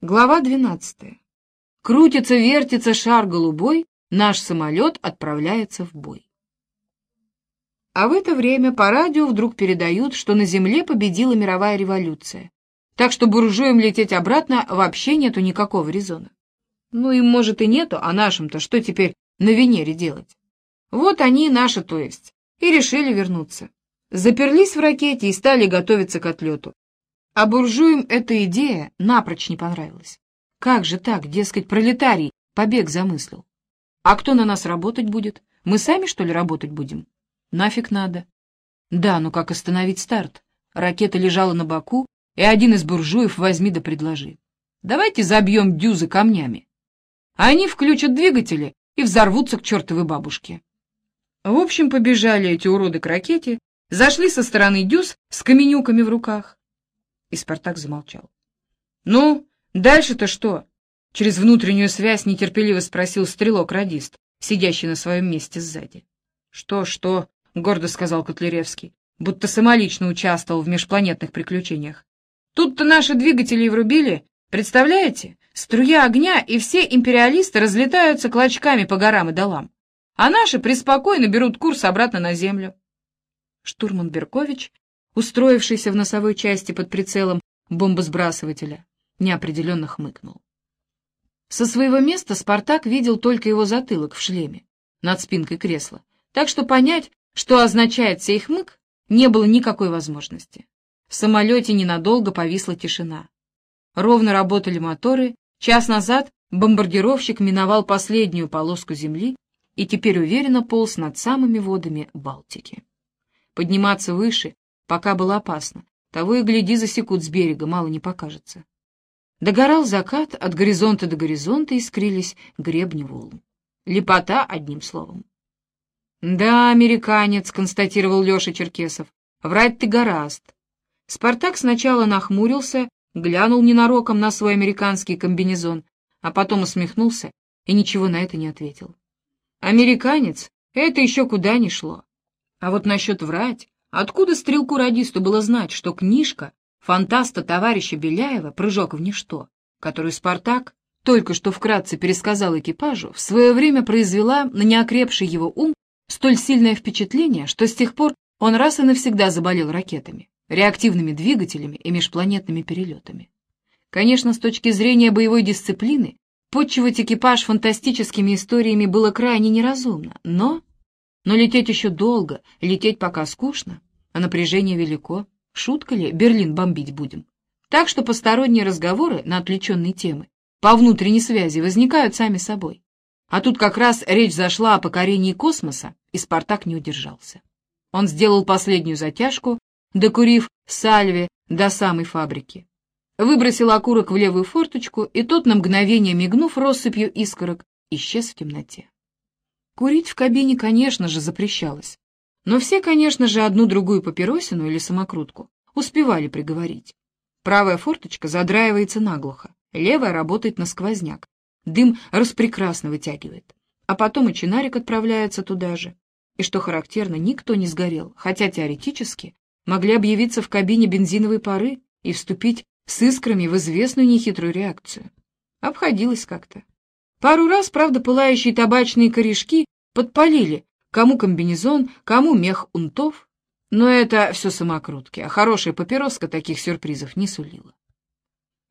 Глава 12. Крутится, вертится шар голубой, наш самолет отправляется в бой. А в это время по радио вдруг передают, что на Земле победила мировая революция. Так что буржуям лететь обратно вообще нету никакого резона. Ну им, может, и нету, а нашим-то что теперь на Венере делать? Вот они, наши, то есть, и решили вернуться. Заперлись в ракете и стали готовиться к отлету. А буржуям эта идея напрочь не понравилась. Как же так, дескать, пролетарий побег замыслил? А кто на нас работать будет? Мы сами, что ли, работать будем? Нафиг надо. Да, ну как остановить старт? Ракета лежала на боку, и один из буржуев возьми да предложи. Давайте забьем дюзы камнями. Они включат двигатели и взорвутся к чертовой бабушке. В общем, побежали эти уроды к ракете, зашли со стороны дюз с каменюками в руках, и Спартак замолчал. «Ну, дальше-то что?» Через внутреннюю связь нетерпеливо спросил стрелок-радист, сидящий на своем месте сзади. «Что, что?» — гордо сказал Котляревский, будто самолично участвовал в межпланетных приключениях. «Тут-то наши двигатели и врубили. Представляете? Струя огня, и все империалисты разлетаются клочками по горам и долам. А наши преспокойно берут курс обратно на Землю». Штурман Беркович устроившийся в носовой части под прицелом бомбосбрасывателя, неопределенно хмыкнул. Со своего места Спартак видел только его затылок в шлеме, над спинкой кресла, так что понять, что означает сей хмык, не было никакой возможности. В самолете ненадолго повисла тишина. Ровно работали моторы, час назад бомбардировщик миновал последнюю полоску земли и теперь уверенно полз над самыми водами Балтики. Подниматься выше Пока было опасно. Того и гляди, засекут с берега, мало не покажется. Догорал закат, от горизонта до горизонта искрились гребни волн. Лепота, одним словом. «Да, американец», — констатировал Леша Черкесов, — «врать ты гораст». Спартак сначала нахмурился, глянул ненароком на свой американский комбинезон, а потом усмехнулся и ничего на это не ответил. «Американец — это еще куда ни шло. А вот насчет врать, Откуда стрелку-радисту было знать, что книжка фантаста товарища Беляева «Прыжок в ничто», которую Спартак только что вкратце пересказал экипажу, в свое время произвела на неокрепший его ум столь сильное впечатление, что с тех пор он раз и навсегда заболел ракетами, реактивными двигателями и межпланетными перелетами. Конечно, с точки зрения боевой дисциплины, подчивать экипаж фантастическими историями было крайне неразумно, но но лететь еще долго, лететь пока скучно, а напряжение велико. Шутка ли, Берлин бомбить будем? Так что посторонние разговоры на отвлеченные темы по внутренней связи возникают сами собой. А тут как раз речь зашла о покорении космоса, и Спартак не удержался. Он сделал последнюю затяжку, докурив сальве до самой фабрики. Выбросил окурок в левую форточку, и тот, на мгновение мигнув россыпью искорок, исчез в темноте. Курить в кабине, конечно же, запрещалось. Но все, конечно же, одну-другую папиросину или самокрутку успевали приговорить. Правая форточка задраивается наглухо, левая работает на сквозняк. Дым распрекрасно вытягивает. А потом и чинарик отправляется туда же. И что характерно, никто не сгорел, хотя теоретически могли объявиться в кабине бензиновые пары и вступить с искрами в известную нехитрую реакцию. Обходилось как-то. Пару раз, правда, пылающие табачные корешки подпалили, кому комбинезон, кому мех унтов, но это все самокрутки, а хорошая папироска таких сюрпризов не сулила.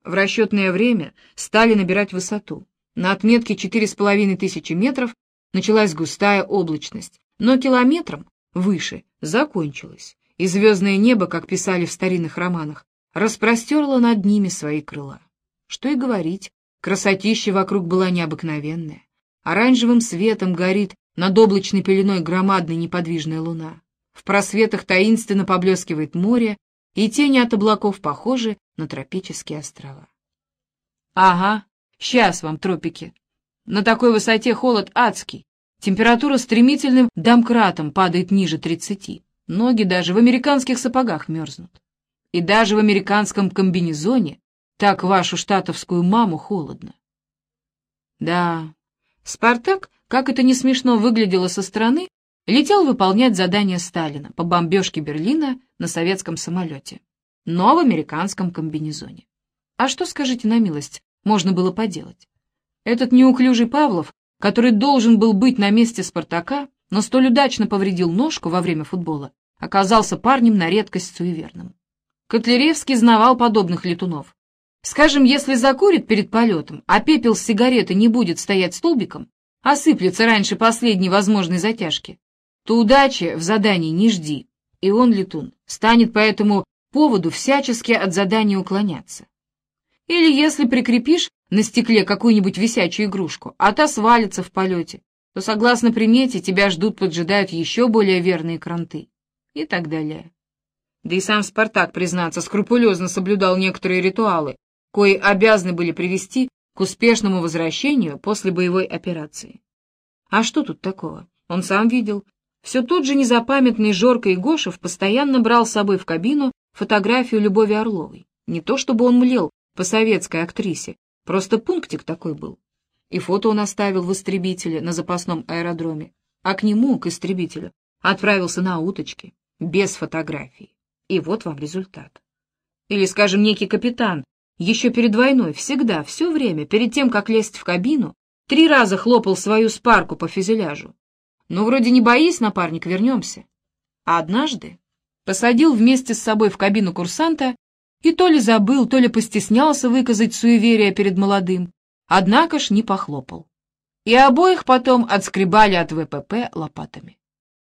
В расчетное время стали набирать высоту. На отметке четыре с половиной тысячи метров началась густая облачность, но километром выше закончилась, и звездное небо, как писали в старинных романах, распростерло над ними свои крыла. Что и говорить, Красотища вокруг была необыкновенная. Оранжевым светом горит над облачной пеленой громадная неподвижная луна. В просветах таинственно поблескивает море, и тени от облаков похожи на тропические острова. Ага, сейчас вам тропики. На такой высоте холод адский. Температура стремительным домкратом падает ниже тридцати. Ноги даже в американских сапогах мерзнут. И даже в американском комбинезоне так вашу штатовскую маму холодно. Да, Спартак, как это не смешно выглядело со стороны, летел выполнять задание Сталина по бомбежке Берлина на советском самолете, но в американском комбинезоне. А что, скажите на милость, можно было поделать. Этот неуклюжий Павлов, который должен был быть на месте Спартака, но столь удачно повредил ножку во время футбола, оказался парнем на редкость суеверным. Котляревский знавал подобных летунов. Скажем, если закурит перед полетом, а пепел с сигареты не будет стоять столбиком, осыплется раньше последней возможной затяжки, то удачи в задании не жди, и он, летун, станет по этому поводу всячески от задания уклоняться. Или если прикрепишь на стекле какую-нибудь висячую игрушку, а та свалится в полете, то, согласно примете, тебя ждут-поджидают еще более верные кранты. И так далее. Да и сам Спартак, признаться, скрупулезно соблюдал некоторые ритуалы, кои обязаны были привести к успешному возвращению после боевой операции. А что тут такого? Он сам видел. Все тот же незапамятный Жорка Игошев постоянно брал с собой в кабину фотографию Любови Орловой. Не то чтобы он млел по советской актрисе, просто пунктик такой был. И фото он оставил в истребителе на запасном аэродроме, а к нему, к истребителю, отправился на уточке, без фотографии. И вот вам результат. Или, скажем, некий капитан, еще перед войной, всегда, все время, перед тем, как лезть в кабину, три раза хлопал свою спарку по фюзеляжу. Ну, вроде не боись, напарник, вернемся. А однажды посадил вместе с собой в кабину курсанта и то ли забыл, то ли постеснялся выказать суеверие перед молодым, однако ж не похлопал. И обоих потом отскребали от ВПП лопатами.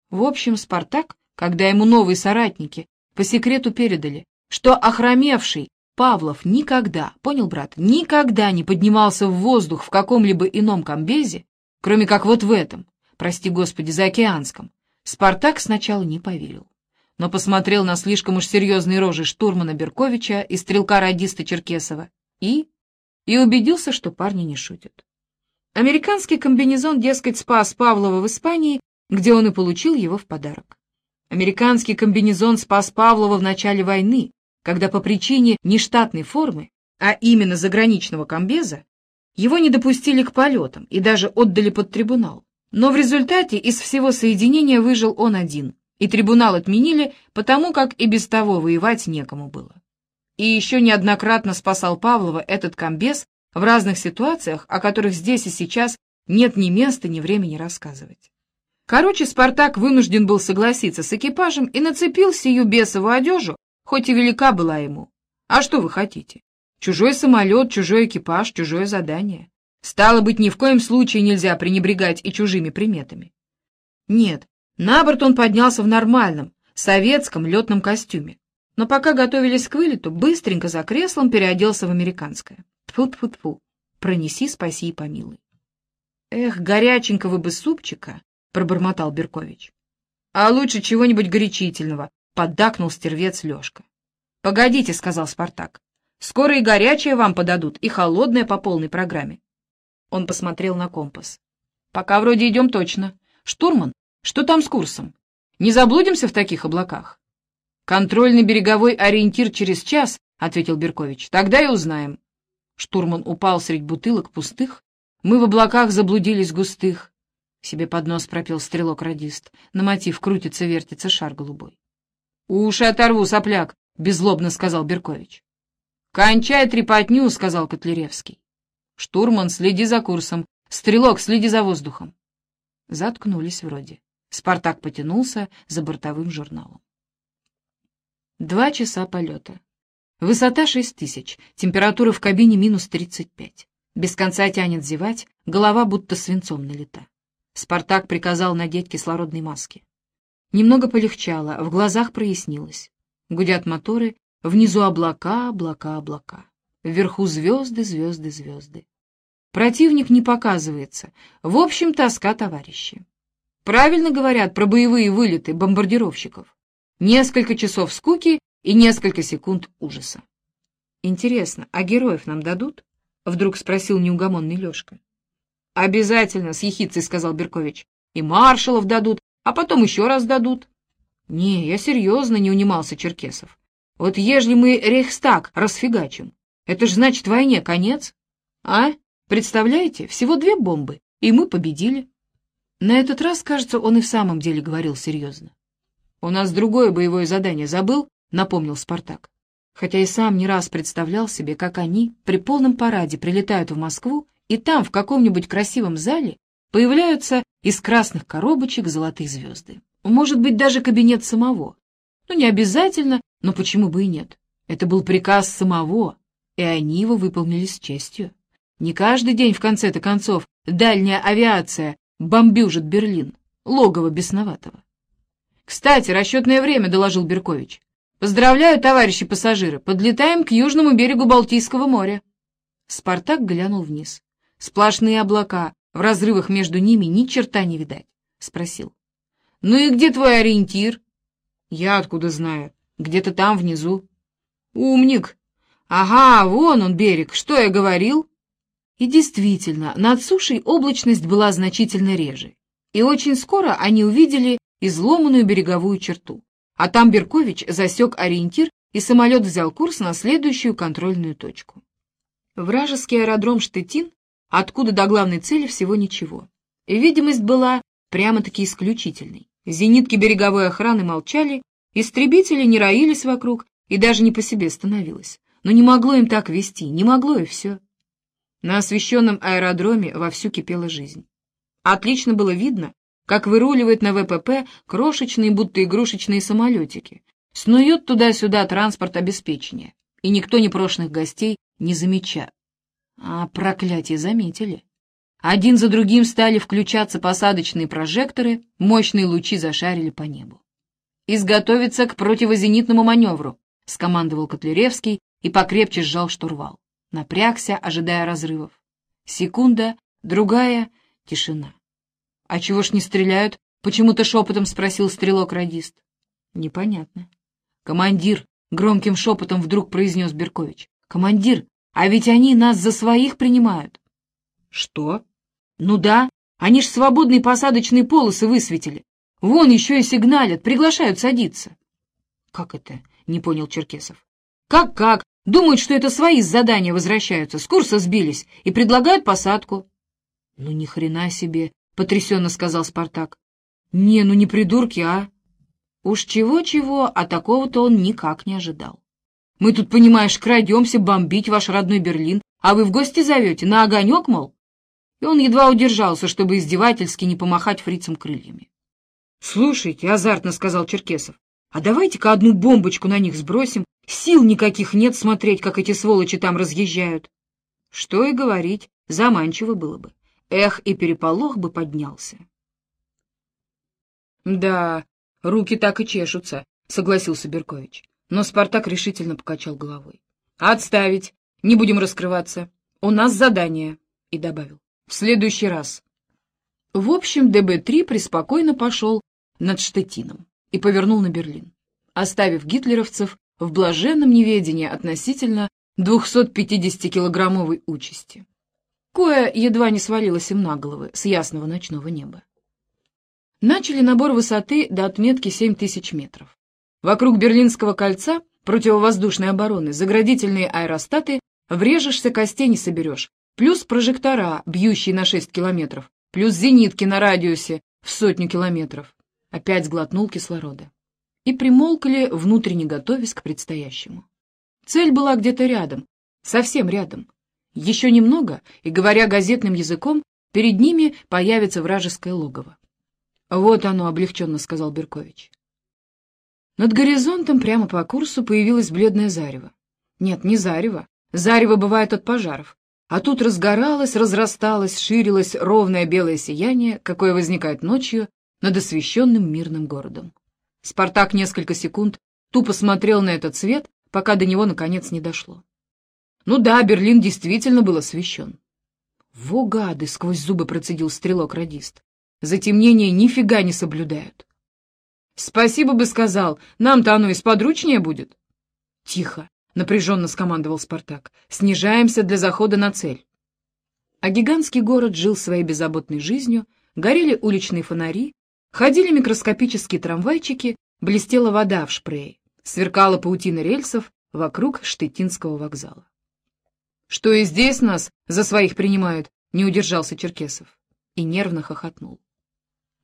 В общем, Спартак, когда ему новые соратники по секрету передали, что охромевший Павлов никогда, понял, брат, никогда не поднимался в воздух в каком-либо ином комбезе, кроме как вот в этом, прости господи, заокеанском, Спартак сначала не поверил, но посмотрел на слишком уж серьезные рожи штурмана Берковича и стрелка-радиста Черкесова и... и убедился, что парни не шутят. Американский комбинезон, дескать, спас Павлова в Испании, где он и получил его в подарок. Американский комбинезон спас Павлова в начале войны, когда по причине нештатной формы, а именно заграничного комбеза, его не допустили к полетам и даже отдали под трибунал. Но в результате из всего соединения выжил он один, и трибунал отменили, потому как и без того воевать некому было. И еще неоднократно спасал Павлова этот комбез в разных ситуациях, о которых здесь и сейчас нет ни места, ни времени рассказывать. Короче, Спартак вынужден был согласиться с экипажем и нацепил сию бесову одежу, хоть и велика была ему. А что вы хотите? Чужой самолет, чужой экипаж, чужое задание. Стало быть, ни в коем случае нельзя пренебрегать и чужими приметами. Нет, на борт он поднялся в нормальном, советском летном костюме. Но пока готовились к вылету, быстренько за креслом переоделся в американское. Тьфу-тьфу-тьфу. Пронеси, спаси и помилуй. Эх, горяченького бы супчика, — пробормотал Беркович. — А лучше чего-нибудь горячительного, — поддакнул стервец Лешка. — Погодите, — сказал Спартак. — Скоро и горячее вам подадут, и холодное по полной программе. Он посмотрел на компас. — Пока вроде идем точно. Штурман, что там с курсом? Не заблудимся в таких облаках? — Контрольный береговой ориентир через час, — ответил Беркович. — Тогда и узнаем. Штурман упал средь бутылок пустых. Мы в облаках заблудились густых. Себе под нос пропел стрелок-радист. На мотив крутится-вертится шар голубой. — Уши оторву, сопляк! — беззлобно сказал Беркович. — Кончай трепотню, — сказал Котляревский. — Штурман, следи за курсом. Стрелок, следи за воздухом. Заткнулись вроде. Спартак потянулся за бортовым журналом. Два часа полета. Высота шесть тысяч, температура в кабине минус тридцать пять. Без конца тянет зевать, голова будто свинцом налита. Спартак приказал надеть кислородные маски. Немного полегчало, в глазах прояснилось. Гудят моторы, внизу облака, облака, облака. Вверху звезды, звезды, звезды. Противник не показывается. В общем, тоска товарищи. Правильно говорят про боевые вылеты бомбардировщиков. Несколько часов скуки и несколько секунд ужаса. Интересно, а героев нам дадут? Вдруг спросил неугомонный Лешка. «Обязательно», — с ехицей сказал Беркович. «И маршалов дадут, а потом еще раз дадут». «Не, я серьезно не унимался Черкесов. Вот ежели мы Рейхстаг расфигачим, это ж значит войне конец. А? Представляете, всего две бомбы, и мы победили». На этот раз, кажется, он и в самом деле говорил серьезно. «У нас другое боевое задание забыл?» — напомнил Спартак. хотя и сам не раз представлял себе, как они при полном параде прилетают в Москву, и там, в каком-нибудь красивом зале, появляются из красных коробочек золотые звезды. Может быть, даже кабинет самого. Ну, не обязательно, но почему бы и нет? Это был приказ самого, и они его выполнили с честью. Не каждый день, в конце-то концов, дальняя авиация бомбюжит Берлин, логово бесноватого. «Кстати, расчетное время», — доложил Беркович. «Поздравляю, товарищи пассажиры, подлетаем к южному берегу Балтийского моря». Спартак глянул вниз. Сплошные облака, в разрывах между ними ни черта не видать. Спросил. «Ну и где твой ориентир?» «Я откуда знаю? Где-то там, внизу». «Умник! Ага, вон он берег, что я говорил?» И действительно, над сушей облачность была значительно реже, и очень скоро они увидели изломанную береговую черту. А там Беркович засек ориентир, и самолет взял курс на следующую контрольную точку. Вражеский аэродром Штетин, откуда до главной цели всего ничего. Видимость была прямо-таки исключительной. Зенитки береговой охраны молчали, истребители не роились вокруг, и даже не по себе становилось. Но не могло им так вести, не могло и все. На освещенном аэродроме вовсю кипела жизнь. Отлично было видно, как выруливает на ВПП крошечные, будто игрушечные самолетики, снует туда-сюда транспорт обеспечения, и никто непрошенных гостей не замечает. А проклятие заметили. Один за другим стали включаться посадочные прожекторы, мощные лучи зашарили по небу. «Изготовиться к противозенитному маневру», — скомандовал Котляревский и покрепче сжал штурвал напрягся, ожидая разрывов. Секунда, другая — тишина. — А чего ж не стреляют? — почему-то шепотом спросил стрелок-радист. — Непонятно. — Командир, — громким шепотом вдруг произнес Беркович. — Командир, а ведь они нас за своих принимают. — Что? — Ну да, они ж свободные посадочные полосы высветили. Вон еще и сигналят, приглашают садиться. — Как это? — не понял Черкесов. «Как-как? Думают, что это свои с задания возвращаются, с курса сбились и предлагают посадку. — Ну ни хрена себе, — потрясенно сказал Спартак. — Не, ну не придурки, а? Уж чего-чего, а такого-то он никак не ожидал. Мы тут, понимаешь, крадемся бомбить ваш родной Берлин, а вы в гости зовете, на огонек, мол? И он едва удержался, чтобы издевательски не помахать фрицам крыльями. — Слушайте, — азартно сказал Черкесов, — а давайте-ка одну бомбочку на них сбросим, Сил никаких нет смотреть, как эти сволочи там разъезжают. Что и говорить, заманчиво было бы. Эх, и переполох бы поднялся. Да, руки так и чешутся, согласился Беркович. Но Спартак решительно покачал головой. Отставить, не будем раскрываться. У нас задание, и добавил. В следующий раз. В общем, ДБ-3 преспокойно пошел над Штетином и повернул на Берлин, оставив гитлеровцев в блаженном неведении относительно 250-килограммовой участи. Кое едва не свалилось им на головы с ясного ночного неба. Начали набор высоты до отметки 7000 метров. Вокруг Берлинского кольца противовоздушной обороны заградительные аэростаты врежешься, костей не соберешь, плюс прожектора, бьющие на 6 километров, плюс зенитки на радиусе в сотню километров. Опять сглотнул кислорода и примолкли, внутренне готовясь к предстоящему. Цель была где-то рядом, совсем рядом. Еще немного, и, говоря газетным языком, перед ними появится вражеское логово. «Вот оно», — облегченно сказал Беркович. Над горизонтом прямо по курсу появилось бледное зарево. Нет, не зарево. Зарево бывает от пожаров. А тут разгоралось, разрасталось, ширилось ровное белое сияние, какое возникает ночью над освещенным мирным городом. Спартак несколько секунд тупо смотрел на этот свет, пока до него наконец не дошло. Ну да, Берлин действительно был освещен. Во гады, сквозь зубы процедил стрелок-радист. Затемнение нифига не соблюдают. Спасибо бы сказал, нам-то оно и сподручнее будет. Тихо, напряженно скомандовал Спартак. Снижаемся для захода на цель. А гигантский город жил своей беззаботной жизнью, горели уличные фонари, Ходили микроскопические трамвайчики, блестела вода в шпрее, сверкала паутина рельсов вокруг Штетинского вокзала. «Что и здесь нас за своих принимают?» — не удержался Черкесов и нервно хохотнул.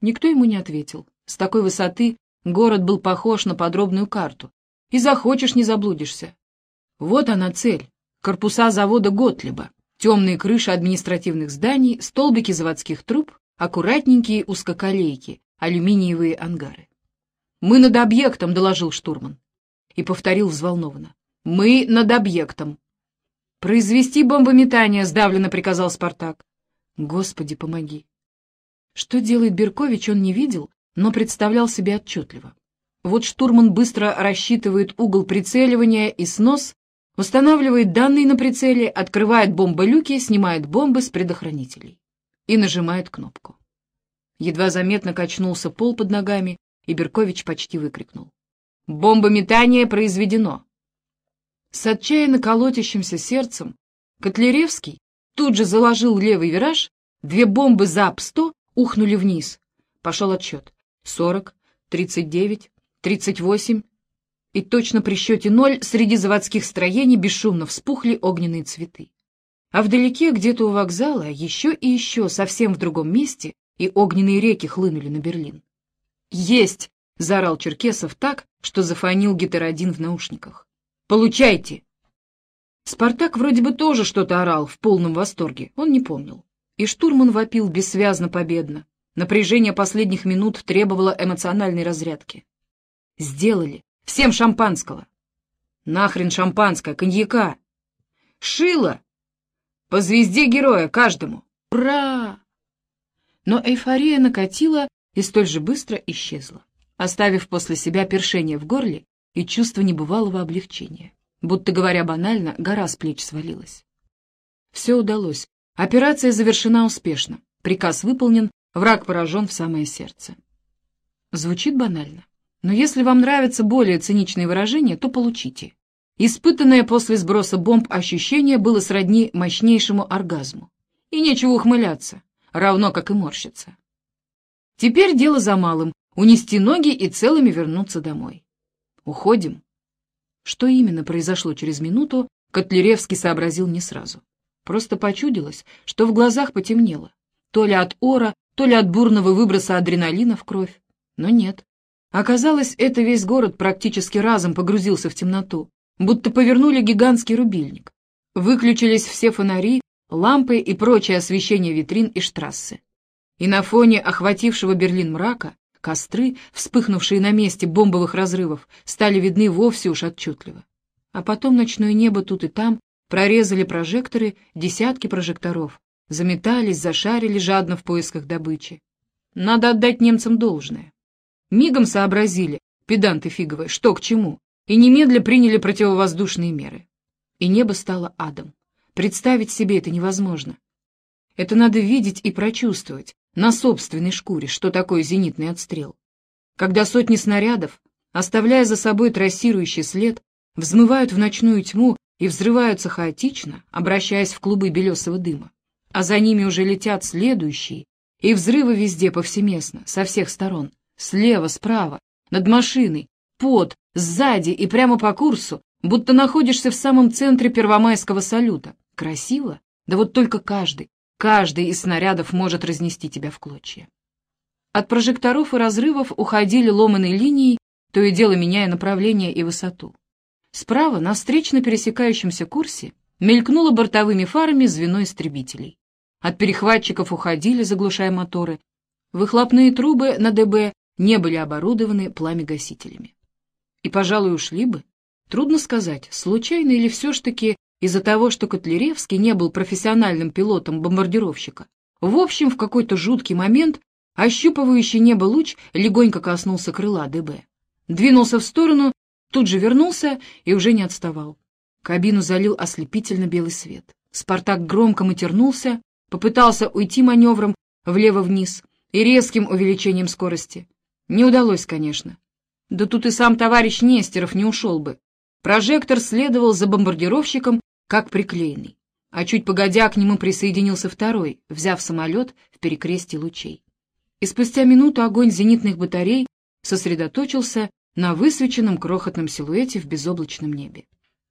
Никто ему не ответил. С такой высоты город был похож на подробную карту. И захочешь, не заблудишься. Вот она цель. Корпуса завода Готлиба, темные крыши административных зданий, столбики заводских труб, аккуратненькие узкоколейки, алюминиевые ангары. «Мы над объектом», — доложил штурман. И повторил взволнованно. «Мы над объектом». «Произвести бомбометание», — сдавленно приказал Спартак. «Господи, помоги». Что делает Беркович, он не видел, но представлял себе отчетливо. Вот штурман быстро рассчитывает угол прицеливания и снос, устанавливает данные на прицеле, открывает бомболюки, снимает бомбы с предохранителей и нажимает кнопку. Едва заметно качнулся пол под ногами, и Беркович почти выкрикнул. «Бомбометание произведено!» С отчаянно колотящимся сердцем Котляревский тут же заложил левый вираж, две бомбы ЗАП-100 ухнули вниз. Пошел отсчет. Сорок, тридцать девять, тридцать восемь. И точно при счете ноль среди заводских строений бесшумно вспухли огненные цветы. А вдалеке, где-то у вокзала, еще и еще, совсем в другом месте, и огненные реки хлынули на Берлин. «Есть!» — заорал Черкесов так, что зафонил гетеродин в наушниках. «Получайте!» Спартак вроде бы тоже что-то орал в полном восторге, он не помнил. И штурман вопил бессвязно победно. Напряжение последних минут требовало эмоциональной разрядки. «Сделали! Всем шампанского!» «Нахрен шампанское, коньяка!» «Шило! По звезде героя каждому! Ура!» Но эйфория накатила и столь же быстро исчезла, оставив после себя першение в горле и чувство небывалого облегчения. Будто, говоря банально, гора с плеч свалилась. Все удалось. Операция завершена успешно. Приказ выполнен, враг поражен в самое сердце. Звучит банально. Но если вам нравятся более циничные выражения, то получите. Испытанное после сброса бомб ощущение было сродни мощнейшему оргазму. И нечего ухмыляться, равно как и морщиться. Теперь дело за малым — унести ноги и целыми вернуться домой. Уходим. Что именно произошло через минуту, Котляревский сообразил не сразу. Просто почудилось, что в глазах потемнело. То ли от ора, то ли от бурного выброса адреналина в кровь. Но нет. Оказалось, это весь город практически разом погрузился в темноту, будто повернули гигантский рубильник. Выключились все фонари, лампы и прочее освещение витрин и штрассы. И на фоне охватившего Берлин мрака Костры, вспыхнувшие на месте бомбовых разрывов, стали видны вовсе уж отчетливо. А потом ночное небо тут и там прорезали прожекторы, десятки прожекторов, заметались, зашарили жадно в поисках добычи. Надо отдать немцам должное. Мигом сообразили, педанты фиговые, что к чему, и немедля приняли противовоздушные меры. И небо стало адом. Представить себе это невозможно. Это надо видеть и прочувствовать, на собственной шкуре, что такое зенитный отстрел. Когда сотни снарядов, оставляя за собой трассирующий след, взмывают в ночную тьму и взрываются хаотично, обращаясь в клубы белесого дыма, а за ними уже летят следующие, и взрывы везде повсеместно, со всех сторон, слева, справа, над машиной, под, сзади и прямо по курсу, будто находишься в самом центре первомайского салюта. Красиво? Да вот только каждый, Каждый из снарядов может разнести тебя в клочья. От прожекторов и разрывов уходили ломаные линии, то и дело меняя направление и высоту. Справа, на встречно пересекающемся курсе, мелькнуло бортовыми фарами звено истребителей. От перехватчиков уходили, заглушая моторы. Выхлопные трубы на ДБ не были оборудованы пламегасителями. И, пожалуй, ушли бы. Трудно сказать, случайно или все ж таки из-за того, что Котляревский не был профессиональным пилотом бомбардировщика. В общем, в какой-то жуткий момент ощупывающий небо луч легонько коснулся крыла ДБ. Двинулся в сторону, тут же вернулся и уже не отставал. Кабину залил ослепительно белый свет. Спартак громко матернулся, попытался уйти маневром влево-вниз и резким увеличением скорости. Не удалось, конечно. Да тут и сам товарищ Нестеров не ушел бы. Прожектор следовал за бомбардировщиком как приклеенный, а чуть погодя к нему присоединился второй, взяв самолет в перекрестие лучей. И спустя минуту огонь зенитных батарей сосредоточился на высвеченном крохотном силуэте в безоблачном небе.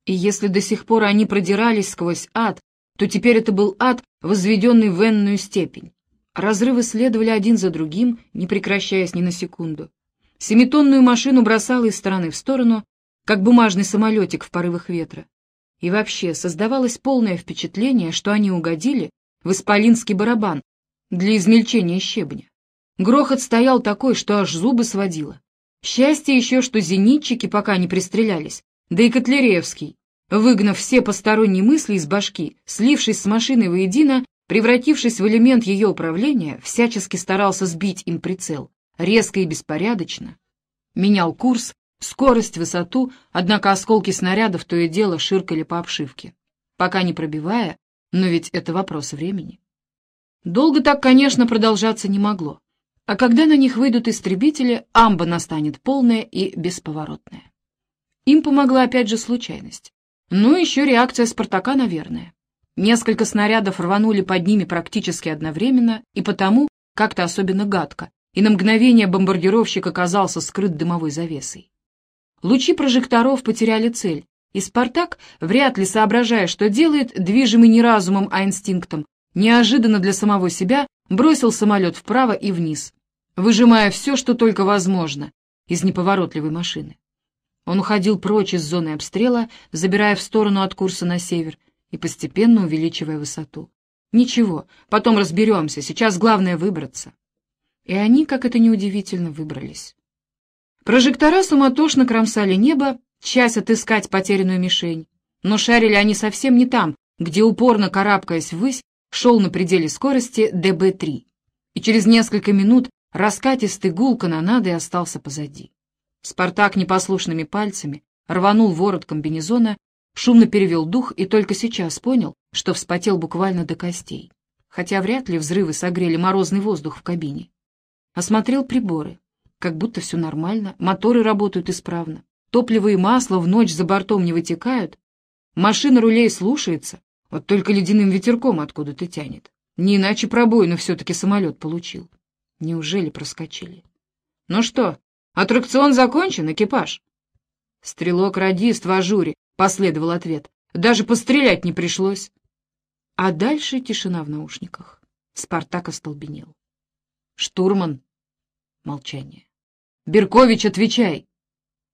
И если до сих пор они продирались сквозь ад, то теперь это был ад, возведенный в энную степень. Разрывы следовали один за другим, не прекращаясь ни на секунду. Семитонную машину бросало из стороны в сторону, как бумажный самолетик в порывах ветра. И вообще создавалось полное впечатление, что они угодили в исполинский барабан для измельчения щебня. Грохот стоял такой, что аж зубы сводило. Счастье еще, что зенитчики пока не пристрелялись, да и Котлереевский, выгнав все посторонние мысли из башки, слившись с машиной воедино, превратившись в элемент ее управления, всячески старался сбить им прицел, резко и беспорядочно. Менял курс, скорость, высоту, однако осколки снарядов то и дело ширкали по обшивке. Пока не пробивая, но ведь это вопрос времени. Долго так, конечно, продолжаться не могло. А когда на них выйдут истребители, амба настанет полная и бесповоротная. Им помогла опять же случайность. Ну, еще реакция «Спартака», наверное. Несколько снарядов рванули под ними практически одновременно, и потому как-то особенно гадко, и на мгновение бомбардировщик оказался скрыт дымовой завесой. Лучи прожекторов потеряли цель, и «Спартак», вряд ли соображая, что делает, движимый не разумом, а инстинктом, неожиданно для самого себя бросил самолет вправо и вниз, выжимая все, что только возможно, из неповоротливой машины. Он уходил прочь из зоны обстрела, забирая в сторону от курса на север и постепенно увеличивая высоту. Ничего, потом разберемся, сейчас главное выбраться. И они, как это неудивительно, выбрались. Прожектора суматошно кромсали небо, часть отыскать потерянную мишень. Но шарили они совсем не там, где, упорно карабкаясь ввысь, шел на пределе скорости ДБ-3. И через несколько минут раскатистый гул канонады остался позади. Спартак непослушными пальцами рванул ворот комбинезона, шумно перевел дух и только сейчас понял, что вспотел буквально до костей. Хотя вряд ли взрывы согрели морозный воздух в кабине. Осмотрел приборы. Как будто все нормально, моторы работают исправно. Топливо и масло в ночь за бортом не вытекают. Машина рулей слушается, вот только ледяным ветерком откуда-то тянет. Не иначе пробоину все-таки самолет получил. Неужели проскочили? Ну что, аттракцион закончен, экипаж? Стрелок-радист в ажуре, последовал ответ. Даже пострелять не пришлось. А дальше тишина в наушниках. Спартак остолбенел. Штурман. Молчание. Беркович, отвечай.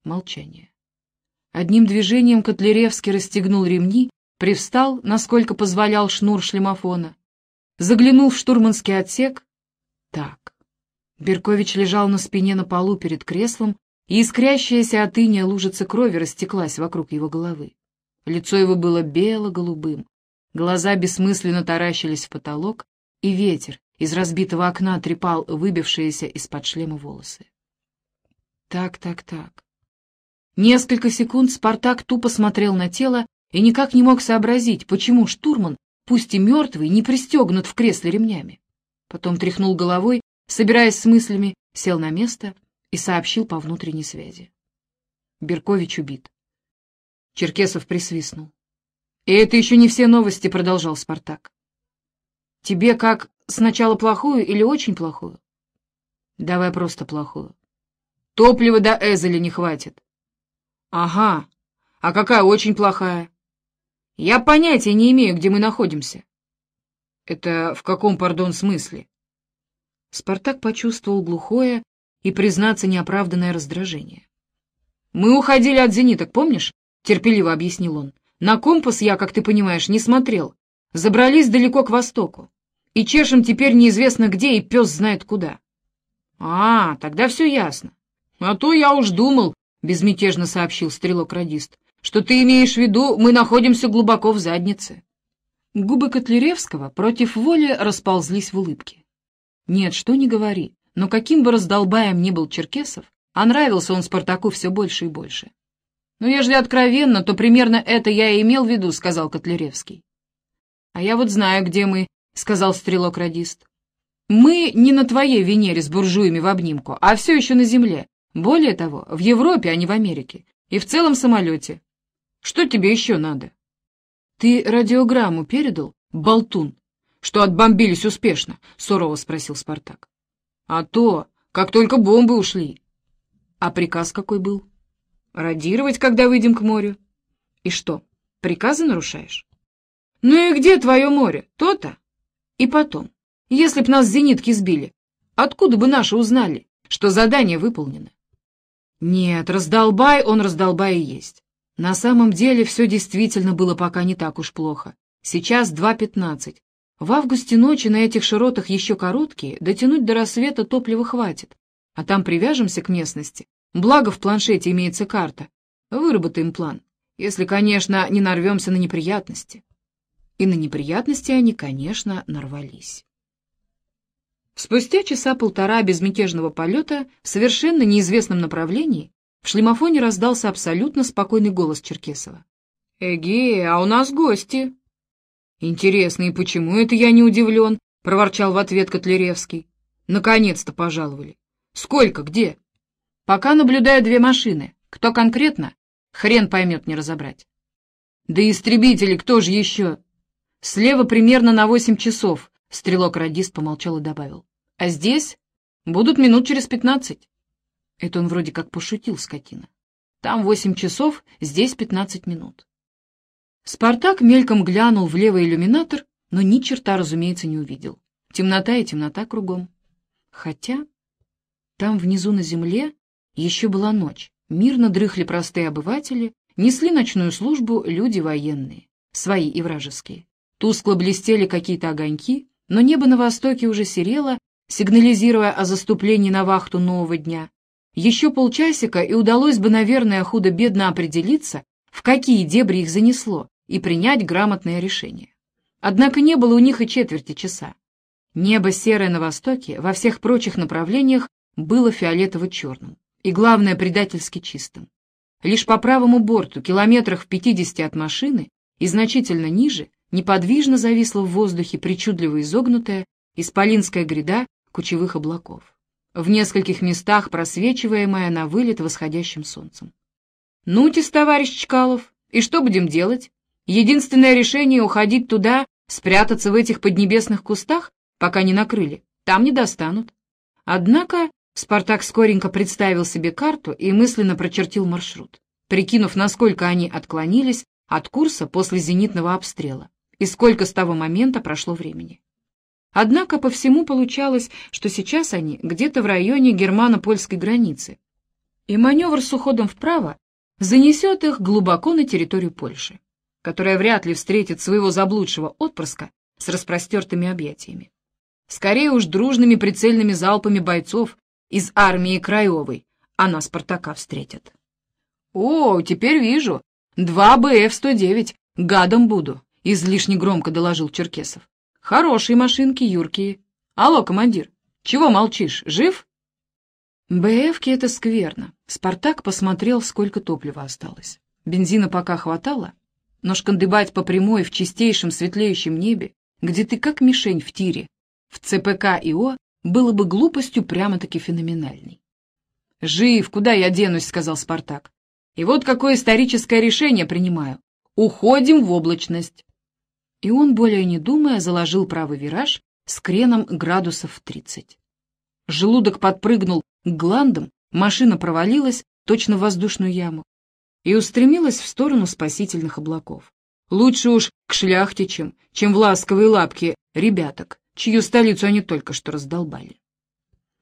Молчание. Одним движением Котляревский расстегнул ремни, привстал, насколько позволял шнур шлемофона, заглянул в штурманский отсек. Так. Беркович лежал на спине на полу перед креслом, и искрящаяся от иния лужица крови растеклась вокруг его головы. Лицо его было бело-голубым, глаза бессмысленно таращились в потолок, и ветер из разбитого окна трепал выбившиеся из-под шлема волосы. Так, так, так. Несколько секунд Спартак тупо смотрел на тело и никак не мог сообразить, почему штурман, пусть и мертвый, не пристегнут в кресле ремнями. Потом тряхнул головой, собираясь с мыслями, сел на место и сообщил по внутренней связи. Беркович убит. Черкесов присвистнул. «И это еще не все новости», — продолжал Спартак. «Тебе как, сначала плохую или очень плохую?» «Давай просто плохую. Топлива до Эзеля не хватит». «Ага. А какая очень плохая?» «Я понятия не имею, где мы находимся». «Это в каком, пардон, смысле?» Спартак почувствовал глухое и, признаться, неоправданное раздражение. «Мы уходили от зениток, помнишь?» — терпеливо объяснил он. «На компас я, как ты понимаешь, не смотрел. Забрались далеко к востоку. И чешем теперь неизвестно где, и пес знает куда». «А, тогда все ясно. А то я уж думал, — безмятежно сообщил стрелок-радист, — что ты имеешь в виду, мы находимся глубоко в заднице. Губы Котляревского против воли расползлись в улыбке. Нет, что не говори, но каким бы раздолбаем ни был Черкесов, а нравился он Спартаку все больше и больше. «Ну, ежели откровенно, то примерно это я и имел в виду», — сказал Котляревский. «А я вот знаю, где мы», — сказал стрелок-радист. «Мы не на твоей Венере с буржуями в обнимку, а все еще на земле, более того, в Европе, а не в Америке. И в целом самолете. Что тебе еще надо? Ты радиограмму передал, болтун? Что отбомбились успешно? Сурово спросил Спартак. А то, как только бомбы ушли. А приказ какой был? Радировать, когда выйдем к морю. И что, приказы нарушаешь? Ну и где твое море? То-то. И потом, если б нас зенитки сбили, откуда бы наши узнали, что задание выполнено? Нет, раздолбай он раздолбай и есть. На самом деле все действительно было пока не так уж плохо. Сейчас 2.15. В августе ночи на этих широтах еще короткие, дотянуть до рассвета топлива хватит. А там привяжемся к местности. Благо в планшете имеется карта. Выработаем план. Если, конечно, не нарвемся на неприятности. И на неприятности они, конечно, нарвались. Спустя часа полтора безмятежного полета в совершенно неизвестном направлении в шлемофоне раздался абсолютно спокойный голос Черкесова. «Эге, а у нас гости!» «Интересно, и почему это я не удивлен?» — проворчал в ответ Котляревский. «Наконец-то пожаловали. Сколько, где?» «Пока наблюдаю две машины. Кто конкретно? Хрен поймет не разобрать». «Да истребители, кто же еще?» «Слева примерно на восемь часов», — стрелок-радист помолчал и добавил. А здесь будут минут через пятнадцать. Это он вроде как пошутил, скотина. Там восемь часов, здесь пятнадцать минут. Спартак мельком глянул в левый иллюминатор, но ни черта, разумеется, не увидел. Темнота и темнота кругом. Хотя там внизу на земле еще была ночь. Мирно дрыхли простые обыватели, несли ночную службу люди военные, свои и вражеские. Тускло блестели какие-то огоньки, но небо на востоке уже серело, сигнализируя о заступлении на вахту нового дня. Еще полчасика, и удалось бы, наверное, худо-бедно определиться, в какие дебри их занесло, и принять грамотное решение. Однако не было у них и четверти часа. Небо серое на востоке, во всех прочих направлениях, было фиолетово-черным, и, главное, предательски чистым. Лишь по правому борту, километрах в пятидесяти от машины, и значительно ниже, неподвижно зависла в воздухе причудливо изогнутая исполинская гряда кучевых облаков, в нескольких местах просвечиваемая на вылет восходящим солнцем. «Ну-тис, товарищ Чкалов, и что будем делать? Единственное решение — уходить туда, спрятаться в этих поднебесных кустах, пока не накрыли, там не достанут». Однако Спартак скоренько представил себе карту и мысленно прочертил маршрут, прикинув, насколько они отклонились от курса после зенитного обстрела и сколько с того момента прошло времени. Однако по всему получалось, что сейчас они где-то в районе германо-польской границы, и маневр с уходом вправо занесет их глубоко на территорию Польши, которая вряд ли встретит своего заблудшего отпрыска с распростертыми объятиями. Скорее уж дружными прицельными залпами бойцов из армии Краевой она Спартака встретит. «О, теперь вижу. Два БФ-109. Гадом буду», — излишне громко доложил Черкесов. Хорошие машинки, юркие. Алло, командир, чего молчишь, жив? БФки — это скверно. Спартак посмотрел, сколько топлива осталось. Бензина пока хватало, но шкандыбать по прямой в чистейшем светлеющем небе, где ты как мишень в тире, в ЦПК ИО, было бы глупостью прямо-таки феноменальной. «Жив, куда я денусь?» — сказал Спартак. «И вот какое историческое решение принимаю. Уходим в облачность и он, более не думая, заложил правый вираж с креном градусов в 30. Желудок подпрыгнул к гландам, машина провалилась точно в воздушную яму и устремилась в сторону спасительных облаков. Лучше уж к шляхтичам, чем в ласковые лапки ребяток, чью столицу они только что раздолбали.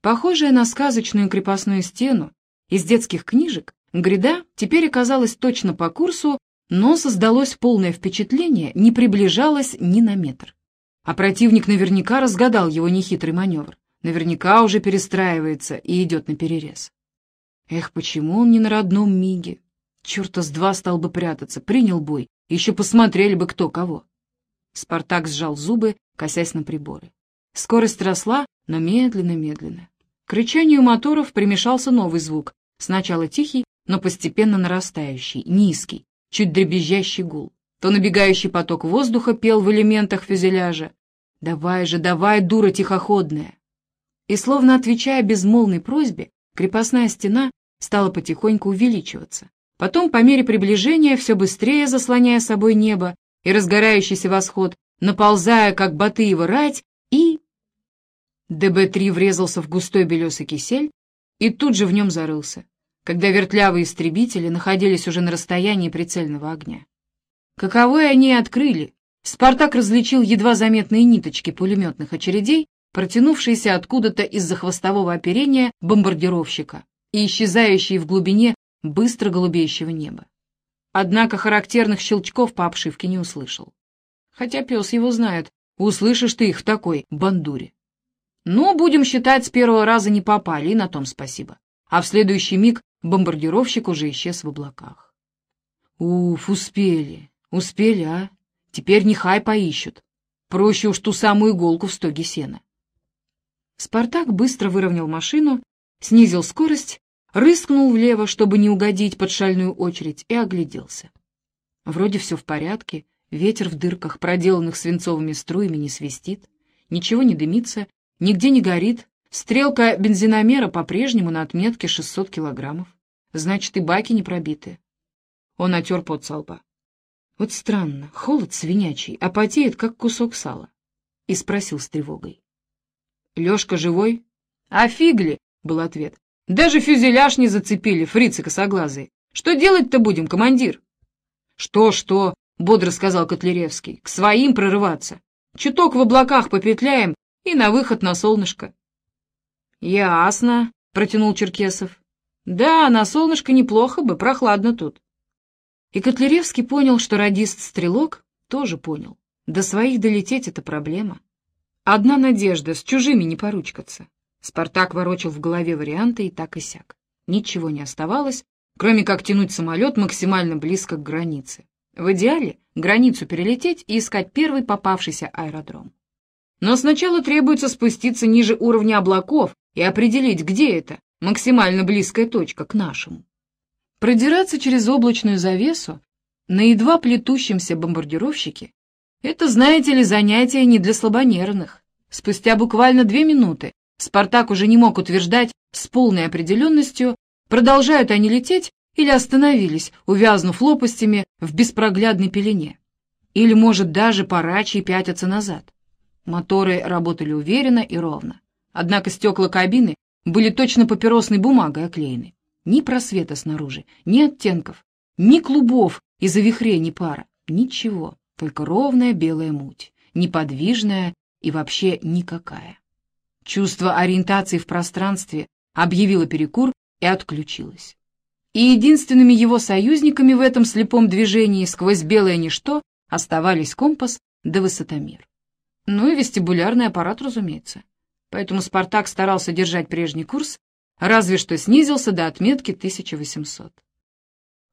Похожая на сказочную крепостную стену из детских книжек, гряда теперь оказалась точно по курсу но создалось полное впечатление, не приближалось ни на метр. А противник наверняка разгадал его нехитрый маневр, наверняка уже перестраивается и идет на перерез. Эх, почему он не на родном миге? Черта с два стал бы прятаться, принял бой, еще посмотрели бы кто кого. Спартак сжал зубы, косясь на приборы. Скорость росла, но медленно-медленно. К рычанию моторов примешался новый звук, сначала тихий, но постепенно нарастающий, низкий, чуть дребезжащий гул. То набегающий поток воздуха пел в элементах фюзеляжа. «Давай же, давай, дура тихоходная!» И, словно отвечая безмолвной просьбе, крепостная стена стала потихоньку увеличиваться. Потом, по мере приближения, все быстрее заслоняя собой небо и разгорающийся восход, наползая, как Батыева рать, и... ДБ-3 врезался в густой белесый кисель и тут же в нем зарылся когда вертлявые истребители находились уже на расстоянии прицельного огня. Каковой они открыли, Спартак различил едва заметные ниточки пулеметных очередей, протянувшиеся откуда-то из-за хвостового оперения бомбардировщика и исчезающие в глубине быстро голубеющего неба. однако характерных щелчков по обшивке не услышал. Хотя пес его знает, услышишь ты их в такой бандуре. Но, будем считать, с первого раза не попали, и на том спасибо. А в следующий миг бомбардировщик уже исчез в облаках. Уф, успели, успели, а? Теперь нехай поищут. Проще уж ту самую иголку в стоге сена. Спартак быстро выровнял машину, снизил скорость, рыскнул влево, чтобы не угодить под шальную очередь, и огляделся. Вроде все в порядке, ветер в дырках, проделанных свинцовыми струями, не свистит, ничего не дымится, нигде не горит, стрелка бензиномера по-прежнему на отметке 600 килограммов. Значит, и баки не пробиты. Он отер пот со лба. Вот странно, холод свинячий, а потеет, как кусок сала. И спросил с тревогой. Лешка живой? А фигли, был ответ. Даже фюзеляж не зацепили, фрицы косоглазые. Что делать-то будем, командир? Что-что, бодро сказал Котляревский, к своим прорываться. Чуток в облаках попетляем и на выход на солнышко. Ясно, протянул Черкесов. Да, на солнышко неплохо бы, прохладно тут. И Котляревский понял, что радист-стрелок тоже понял. До своих долететь — это проблема. Одна надежда — с чужими не поручкаться. Спартак ворочал в голове варианты и так и сяк. Ничего не оставалось, кроме как тянуть самолет максимально близко к границе. В идеале границу перелететь и искать первый попавшийся аэродром. Но сначала требуется спуститься ниже уровня облаков и определить, где это, максимально близкая точка к нашему. Продираться через облачную завесу на едва плетущемся бомбардировщике — это, знаете ли, занятие не для слабонервных. Спустя буквально две минуты Спартак уже не мог утверждать с полной определенностью, продолжают они лететь или остановились, увязнув лопастями в беспроглядной пелене. Или, может, даже порачьи пятятся назад. Моторы работали уверенно и ровно. Однако стекла кабины были точно папиросной бумагой оклеены. Ни просвета снаружи, ни оттенков, ни клубов из завихрений пара. Ничего, только ровная белая муть, неподвижная и вообще никакая. Чувство ориентации в пространстве объявило перекур и отключилось. И единственными его союзниками в этом слепом движении сквозь белое ничто оставались компас да высотомер. Ну и вестибулярный аппарат, разумеется. Поэтому Спартак старался держать прежний курс разве что снизился до отметки 1800.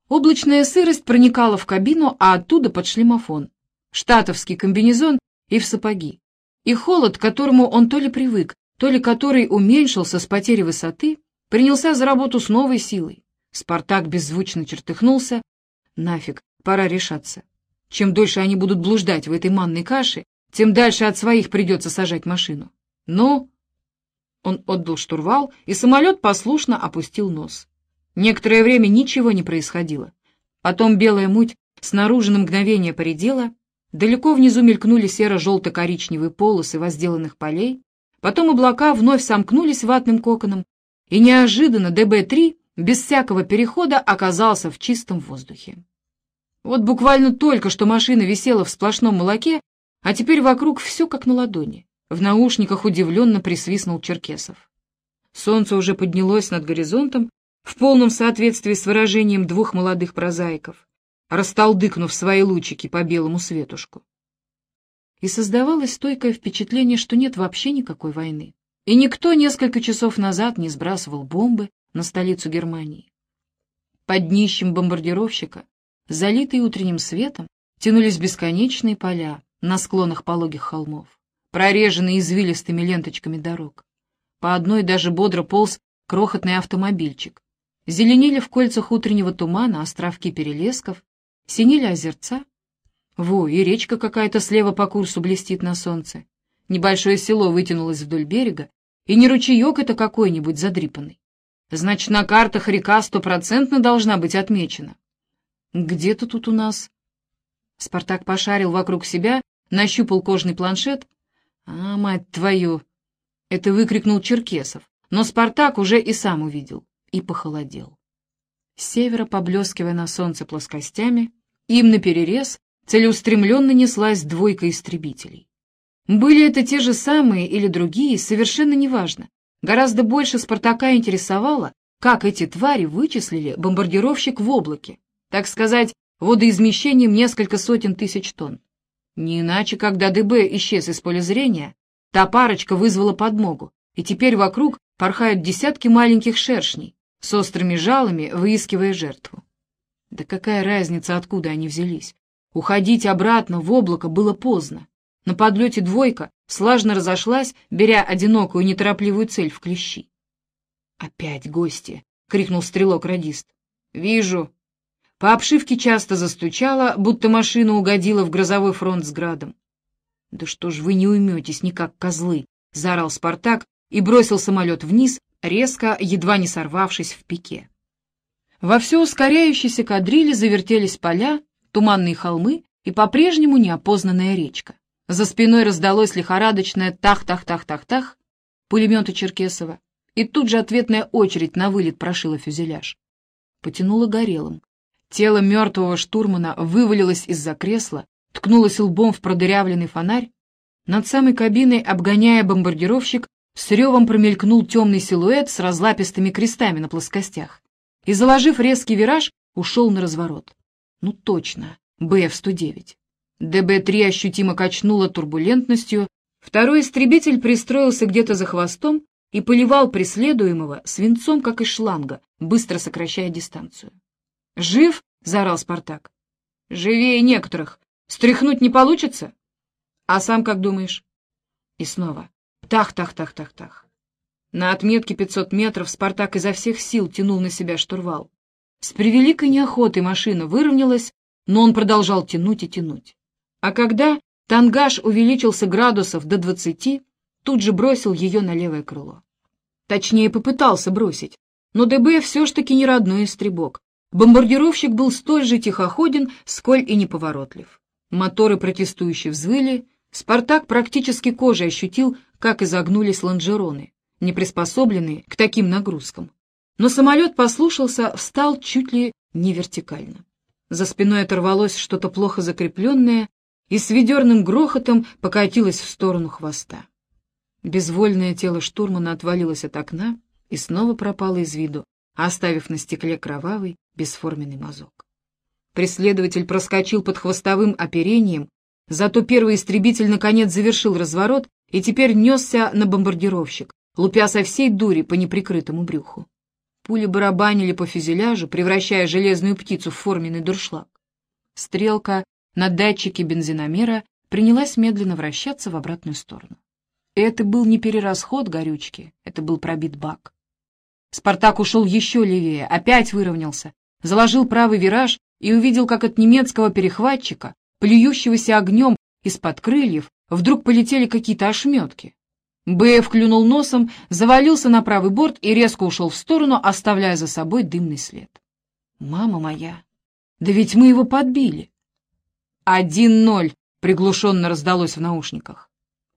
Облачная сырость проникала в кабину, а оттуда под шлемофон, штатовский комбинезон и в сапоги. И холод, к которому он то ли привык, то ли который уменьшился с потери высоты, принялся за работу с новой силой. Спартак беззвучно чертыхнулся. Нафиг, пора решаться. Чем дольше они будут блуждать в этой манной каше, тем дальше от своих придется сажать машину. Ну, он отдал штурвал, и самолет послушно опустил нос. Некоторое время ничего не происходило. Потом белая муть снаружи на мгновение поредела, далеко внизу мелькнули серо-желто-коричневые полосы возделанных полей, потом облака вновь сомкнулись ватным коконом, и неожиданно ДБ-3 без всякого перехода оказался в чистом воздухе. Вот буквально только что машина висела в сплошном молоке, а теперь вокруг все как на ладони. В наушниках удивленно присвистнул Черкесов. Солнце уже поднялось над горизонтом в полном соответствии с выражением двух молодых прозаиков, растолдыкнув свои лучики по белому светушку. И создавалось стойкое впечатление, что нет вообще никакой войны. И никто несколько часов назад не сбрасывал бомбы на столицу Германии. Под днищем бомбардировщика, залитые утренним светом, тянулись бесконечные поля на склонах пологих холмов прореженный извилистыми ленточками дорог. По одной даже бодро полз крохотный автомобильчик. Зеленели в кольцах утреннего тумана островки перелесков, синели озерца. Во, и речка какая-то слева по курсу блестит на солнце. Небольшое село вытянулось вдоль берега, и не ручеек это какой-нибудь задрипанный. Значит, на картах река стопроцентно должна быть отмечена. Где-то тут у нас... Спартак пошарил вокруг себя, нащупал кожный планшет, «А, мать твою!» — это выкрикнул Черкесов, но Спартак уже и сам увидел, и похолодел. С севера, поблескивая на солнце плоскостями, им наперерез целеустремленно неслась двойка истребителей. Были это те же самые или другие, совершенно неважно. Гораздо больше Спартака интересовало, как эти твари вычислили бомбардировщик в облаке, так сказать, водоизмещением несколько сотен тысяч тонн. Не иначе, когда ДБ исчез из поля зрения, та парочка вызвала подмогу, и теперь вокруг порхают десятки маленьких шершней с острыми жалами, выискивая жертву. Да какая разница, откуда они взялись? Уходить обратно в облако было поздно. На подлете двойка слажно разошлась, беря одинокую неторопливую цель в клещи. «Опять гости!» — крикнул стрелок-радист. «Вижу!» По обшивке часто застучало, будто машина угодила в грозовой фронт с градом. «Да что ж вы не уйметесь никак, козлы!» — заорал Спартак и бросил самолет вниз, резко, едва не сорвавшись в пике. Во все ускоряющейся кадрили завертелись поля, туманные холмы и по-прежнему неопознанная речка. За спиной раздалось лихорадочное «тах-тах-тах-тах-тах» пулемета Черкесова, и тут же ответная очередь на вылет прошила фюзеляж. Потянуло горелым. Тело мертвого штурмана вывалилось из-за кресла, ткнулось лбом в продырявленный фонарь. Над самой кабиной, обгоняя бомбардировщик, с ревом промелькнул темный силуэт с разлапистыми крестами на плоскостях и, заложив резкий вираж, ушел на разворот. Ну точно, БФ-109. ДБ-3 ощутимо качнуло турбулентностью, второй истребитель пристроился где-то за хвостом и поливал преследуемого свинцом, как из шланга, быстро сокращая дистанцию. «Жив?» — заорал Спартак. «Живее некоторых. Стряхнуть не получится?» «А сам как думаешь?» И снова тах-тах-тах-тах-тах. На отметке 500 метров Спартак изо всех сил тянул на себя штурвал. С превеликой неохотой машина выровнялась, но он продолжал тянуть и тянуть. А когда тангаж увеличился градусов до 20, тут же бросил ее на левое крыло. Точнее, попытался бросить, но ДБ все ж таки не родной истребок. Бомбардировщик был столь же тихоходен, сколь и неповоротлив. Моторы протестующие взвыли, Спартак практически кожей ощутил, как изогнулись лонжероны, не приспособленные к таким нагрузкам. Но самолет послушался, встал чуть ли не вертикально. За спиной оторвалось что-то плохо закрепленное и с ведерным грохотом покатилось в сторону хвоста. Безвольное тело штурмана отвалилось от окна и снова пропало из виду, оставив на стекле кровавый, бесформенный мазок. Преследователь проскочил под хвостовым оперением, зато первый истребитель наконец завершил разворот и теперь несся на бомбардировщик, лупя со всей дури по неприкрытому брюху. Пули барабанили по фюзеляжу, превращая железную птицу в форменный дуршлаг. Стрелка на датчике бензиномера принялась медленно вращаться в обратную сторону. Это был не перерасход горючки, это был пробит бак. Спартак ушел еще левее, опять выровнялся, заложил правый вираж и увидел, как от немецкого перехватчика, плюющегося огнем из-под крыльев, вдруг полетели какие-то ошметки. БФ клюнул носом, завалился на правый борт и резко ушел в сторону, оставляя за собой дымный след. «Мама моя! Да ведь мы его подбили!» «Один ноль!» — приглушенно раздалось в наушниках.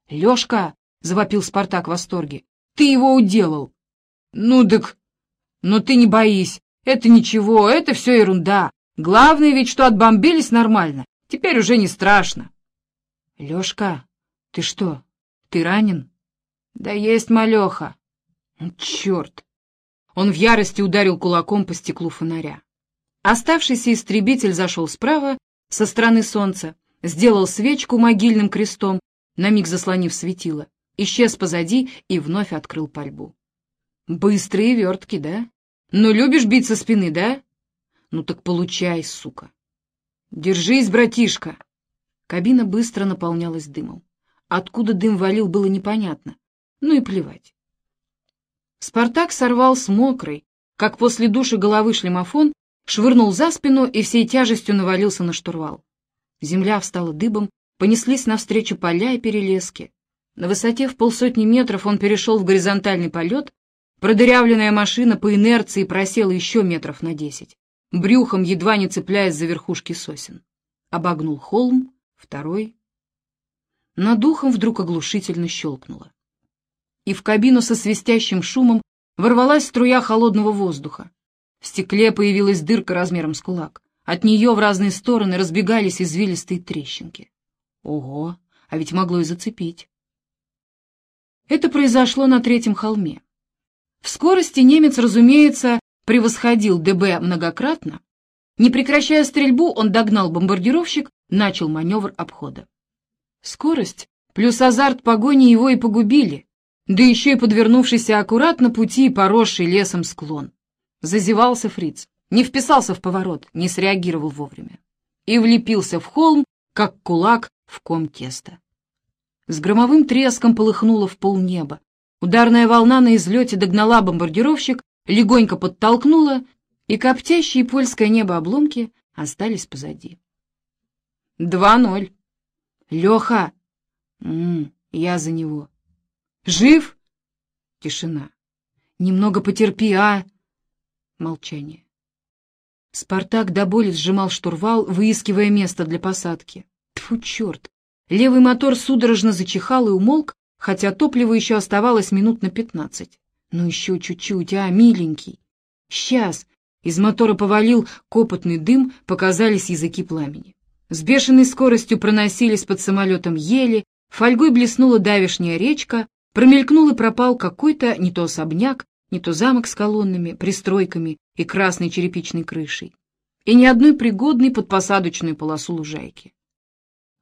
«Лешка!» — завопил Спартак в восторге. «Ты его уделал!» «Ну, так... Но ты не боись. Это ничего, это все ерунда. Главное ведь, что отбомбились нормально. Теперь уже не страшно». «Лешка, ты что, ты ранен?» «Да есть малеха». «Черт!» Он в ярости ударил кулаком по стеклу фонаря. Оставшийся истребитель зашел справа, со стороны солнца, сделал свечку могильным крестом, на миг заслонив светило, исчез позади и вновь открыл пальбу. Быстрые вертки, да? Ну, любишь бить со спины, да? Ну так получай, сука. Держись, братишка. Кабина быстро наполнялась дымом. Откуда дым валил, было непонятно. Ну и плевать. Спартак сорвал с мокрой, как после души головы шлемофон, швырнул за спину и всей тяжестью навалился на штурвал. Земля встала дыбом, понеслись навстречу поля и перелески. На высоте в полсотни метров он перешел в горизонтальный полет, продырявленная машина по инерции просела еще метров на десять, брюхом едва не цепляясь за верхушки сосен. Обогнул холм, второй. Над ухом вдруг оглушительно щелкнуло. И в кабину со свистящим шумом ворвалась струя холодного воздуха. В стекле появилась дырка размером с кулак. От нее в разные стороны разбегались извилистые трещинки. Ого, а ведь могло и зацепить. Это произошло на третьем холме. В скорости немец, разумеется, превосходил ДБ многократно, Не прекращая стрельбу, он догнал бомбардировщик, начал маневр обхода. Скорость плюс азарт погони его и погубили, да еще и подвернувшийся аккуратно пути поросший лесом склон. Зазевался фриц, не вписался в поворот, не среагировал вовремя. И влепился в холм, как кулак в ком теста. С громовым треском полыхнуло в полнеба. Ударная волна на излете догнала бомбардировщик, легонько подтолкнула, и коптящие польское небо обломки остались позади. «Два ноль». «Леха!» М -м, «Я за него». «Жив?» Тишина. «Немного потерпи, а?» Молчание. Спартак до боли сжимал штурвал, выискивая место для посадки. Тьфу, черт! Левый мотор судорожно зачихал и умолк, хотя топлива еще оставалось минут на пятнадцать. Ну еще чуть-чуть, а, миленький. Сейчас! Из мотора повалил копотный дым, показались языки пламени. С бешеной скоростью проносились под самолетом ели, фольгой блеснула давишняя речка, промелькнул и пропал какой-то не то особняк, не то замок с колоннами, пристройками и красной черепичной крышей, и ни одной пригодной под посадочную полосу лужайки.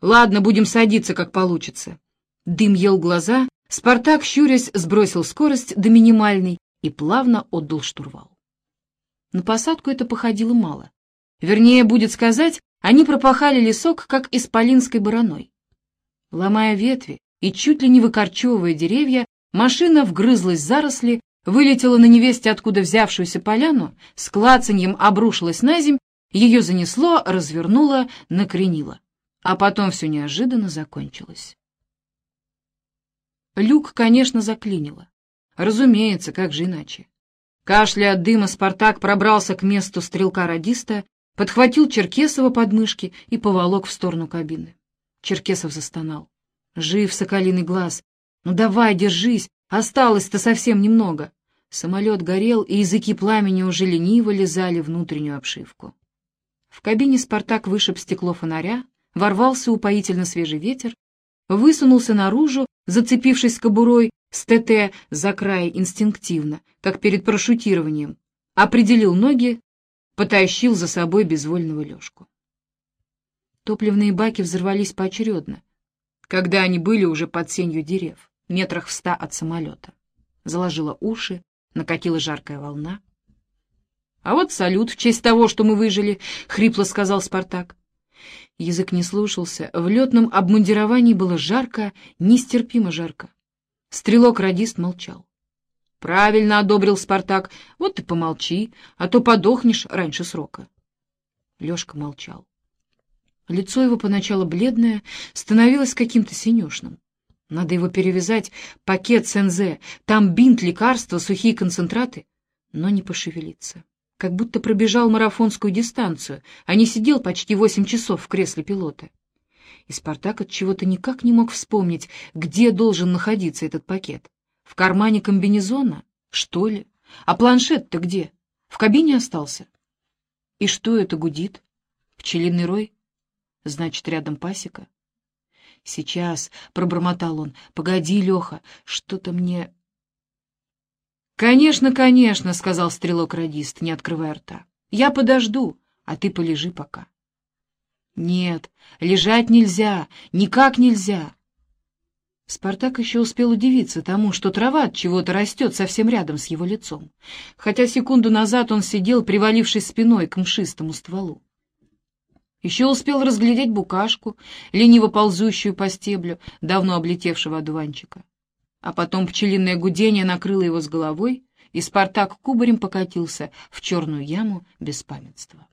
Ладно, будем садиться, как получится. Дым ел глаза, Спартак, щурясь, сбросил скорость до минимальной и плавно отдал штурвал. На посадку это походило мало. Вернее, будет сказать, они пропахали лесок, как исполинской бараной. Ломая ветви и чуть ли не выкорчевывая деревья, машина вгрызлась в заросли, вылетела на невесте откуда взявшуюся поляну, с клацаньем обрушилась на земь, ее занесло, развернуло, накренило. А потом все неожиданно закончилось. Люк, конечно, заклинило. Разумеется, как же иначе. Кашля от дыма Спартак пробрался к месту стрелка-радиста, подхватил Черкесова под мышки и поволок в сторону кабины. Черкесов застонал. «Жив, соколиный глаз! Ну давай, держись! Осталось-то совсем немного!» Самолет горел, и языки пламени уже лениво лизали внутреннюю обшивку. В кабине Спартак вышиб стекло фонаря, ворвался упоительно свежий ветер, высунулся наружу, зацепившись кобурой с ТТ за край инстинктивно, как перед парашютированием, определил ноги, потащил за собой безвольного Лешку. Топливные баки взорвались поочередно, когда они были уже под сенью дерев, метрах в ста от самолета. Заложила уши, накатила жаркая волна. — А вот салют в честь того, что мы выжили, — хрипло сказал Спартак. Язык не слушался, в летном обмундировании было жарко, нестерпимо жарко. Стрелок-радист молчал. «Правильно одобрил Спартак. Вот ты помолчи, а то подохнешь раньше срока». Лешка молчал. Лицо его поначалу бледное, становилось каким-то синюшным. Надо его перевязать, пакет СНЗ, там бинт, лекарства, сухие концентраты, но не пошевелиться как будто пробежал марафонскую дистанцию, а не сидел почти восемь часов в кресле пилота. И Спартак от чего-то никак не мог вспомнить, где должен находиться этот пакет. В кармане комбинезона? Что ли? А планшет-то где? В кабине остался? И что это гудит? Пчелиный рой? Значит, рядом пасека? Сейчас, — пробормотал он, — погоди, Леха, что-то мне «Конечно, конечно», — сказал стрелок-радист, не открывая рта. «Я подожду, а ты полежи пока». «Нет, лежать нельзя, никак нельзя». Спартак еще успел удивиться тому, что трава от чего-то растет совсем рядом с его лицом, хотя секунду назад он сидел, привалившись спиной к мшистому стволу. Еще успел разглядеть букашку, лениво ползущую по стеблю, давно облетевшего одуванчика а потом пчелиное гудение накрыло его с головой, и Спартак кубарем покатился в черную яму беспамятства.